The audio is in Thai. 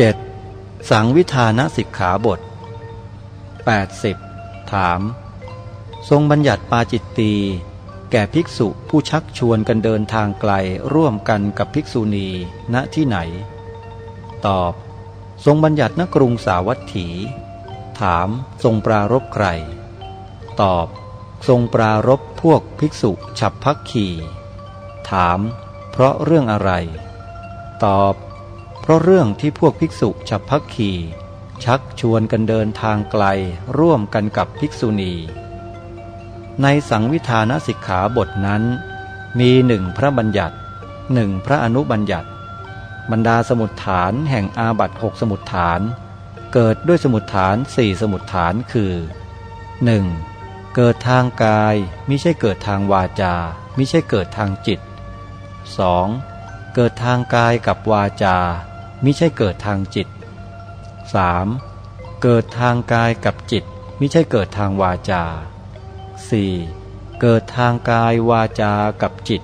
7. สังวิธานสิกขาบท 80. ถาม ทรงบัญญัติปาจิตตีแก่ภิกษุผู้ชักชวนกันเดินทางไกลร่วมกันกับภิกษุณีณที่ไหน ตอบ ทรงบัญญัติณกรุงสาวัตถี ถามทรงปรารบใคร ตอบ ทรงปรารบพวกภิกษุฉับพักขีถาม เพราะเรื่องอะไร ตอบ เพราะเรื่องที่พวกภิกษุฉับพักขีชักชวนกันเดินทางไกลร่วมกันกับภิกษุณี ในสังวิธานสิกขาบทนั้น มีหนึ่งพระบัญญัติหนึ่งพระอนุบัญญัติ บรรดาสมุดฐานแห่งอาบัตหกสมุดฐาน เกิดด้วยสมุดฐานสี่สมุดฐานคือ 1. เกิดทางกายมิใช่เกิดทางวาจามิใช่เกิดทางจิต 2. เกิดทางกายกับวาจา มิใช่เกิดทางจิต 3. เกิดทางกายกับจิต มิใช่เกิดทางวาจา 4. เกิดทางกายวาจากับจิต